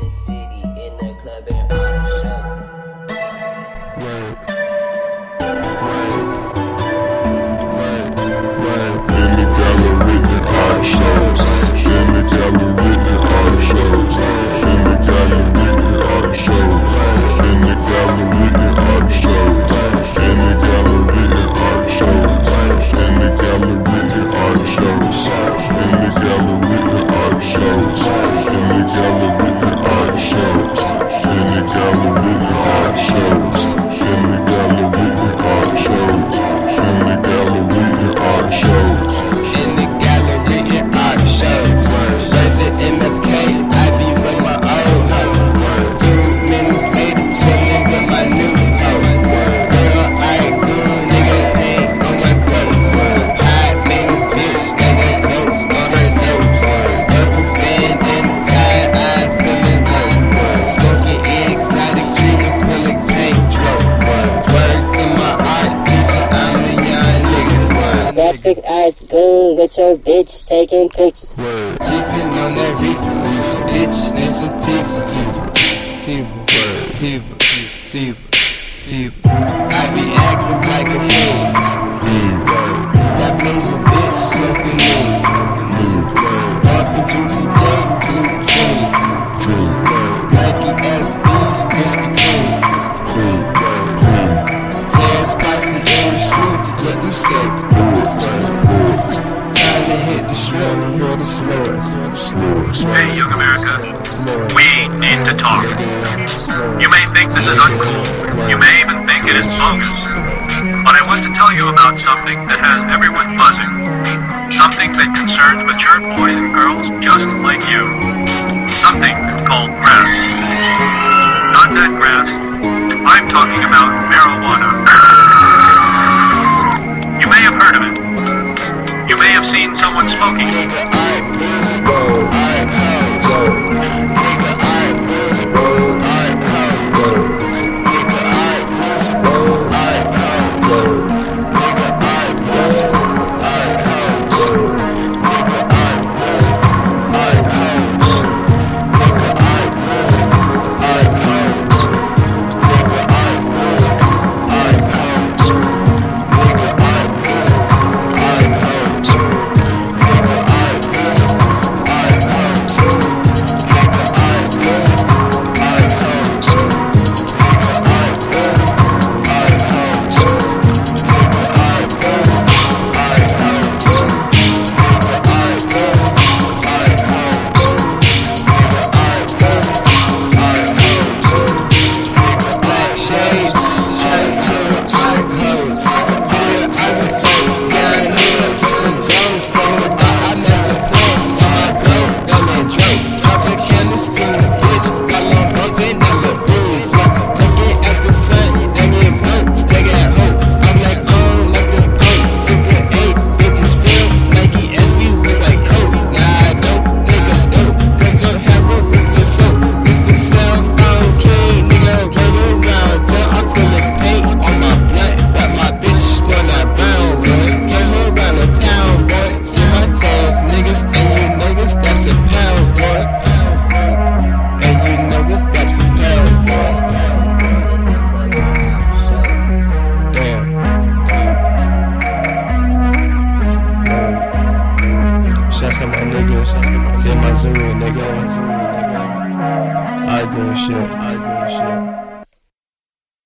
the city, in the club, and perfect ass goon with your bitch taking pictures. Word. She on that reefer, bitch, this teeth. I be acting like a fool, that means a bitch something loose. Up and juicy J, juicy Nike SBs, crispy crisp, tear spicy in the streets, let them. Finally hit the strip for the slowest. Hey, young America, we need to talk. You may think this is uncool. You may even think it is bogus. But I want to tell you about something that has everyone buzzing. Something that concerns mature boys and girls just like you. Something called grass. Not that grass. I'm talking about have seen someone smoking. English. Say my Zuri, nigga. I go shit, I go shit.